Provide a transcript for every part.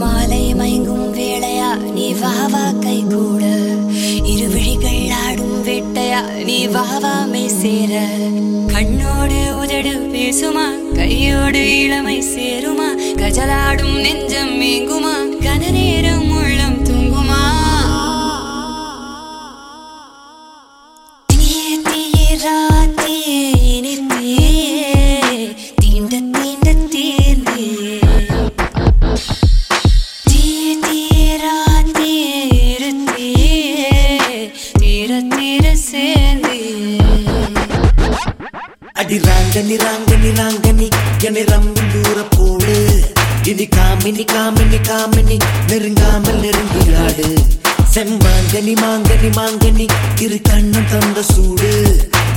மாலை மயங்கும் வேளையா நீ வாவா கை கூட. இரு விழிகள் ஆடும் வேட்டையா நீ வாவாமை சேர. கண்ணோடு உதடு பேசுமா கையோடு இளமை சேருமா கஜலாடும் நெஞ்சம் மீங்குமா கன நேரம் உள்ளம் தூங்குமா. ராத்தியே அடி ராங்கனி ராங்கனி என்னை ரம்பி தூர போடு. இது காமினி காமினி காமினி நெருங்காமல் நெருங்கியாடு. செம்பாங்கனி மாங்கனி மாங்கனி இரு கண்ணம் தந்த சூடு.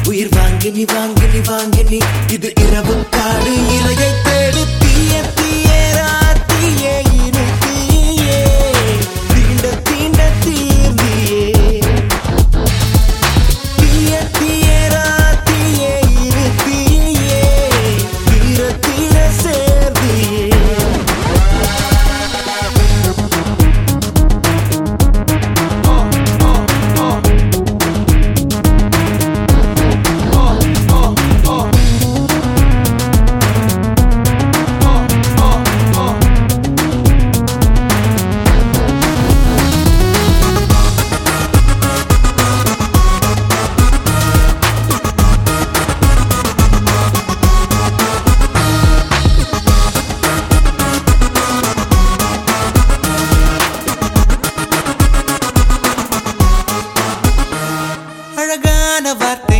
உயிர் வாங்கினி வாங்கினி வாங்கினி இது இரவு காடு. இலையை salvarte.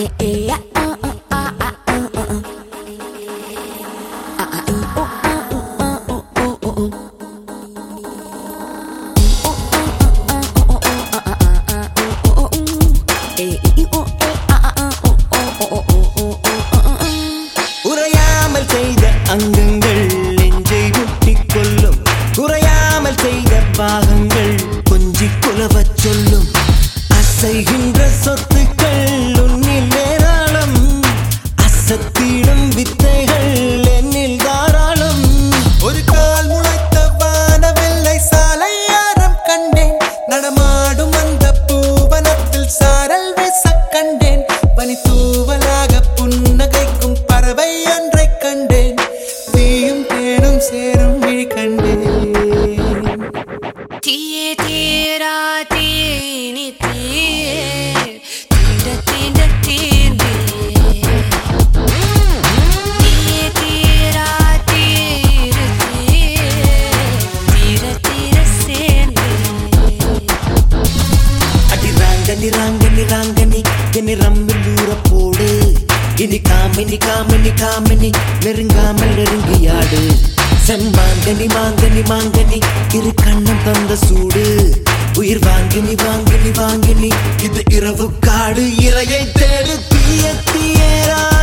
いいや。சேரும் விழி கண்டேன். தீயே தீரா தீனி தீயே. தீண்ட தீண்ட தீர்ந்தே தீயே தீரா தீரு தீயே தீர தீர சேர்ந்தே அடி ராங்கனி ராங்கனி ராங்கனி என்னை ரம்மி தூர போடு. இனி காமினி காமினி காமினி நெருங்காமல் நெருங்கியாடு. செம்மாங்கனி மாங்கனி மாங்கனி இரு கண்ணம் தந்த சூடு. உயிர் வாங்கினி வாங்கினி வாங்கினி. இது இரவு காடு இலையை தேடு. தீய தீயரா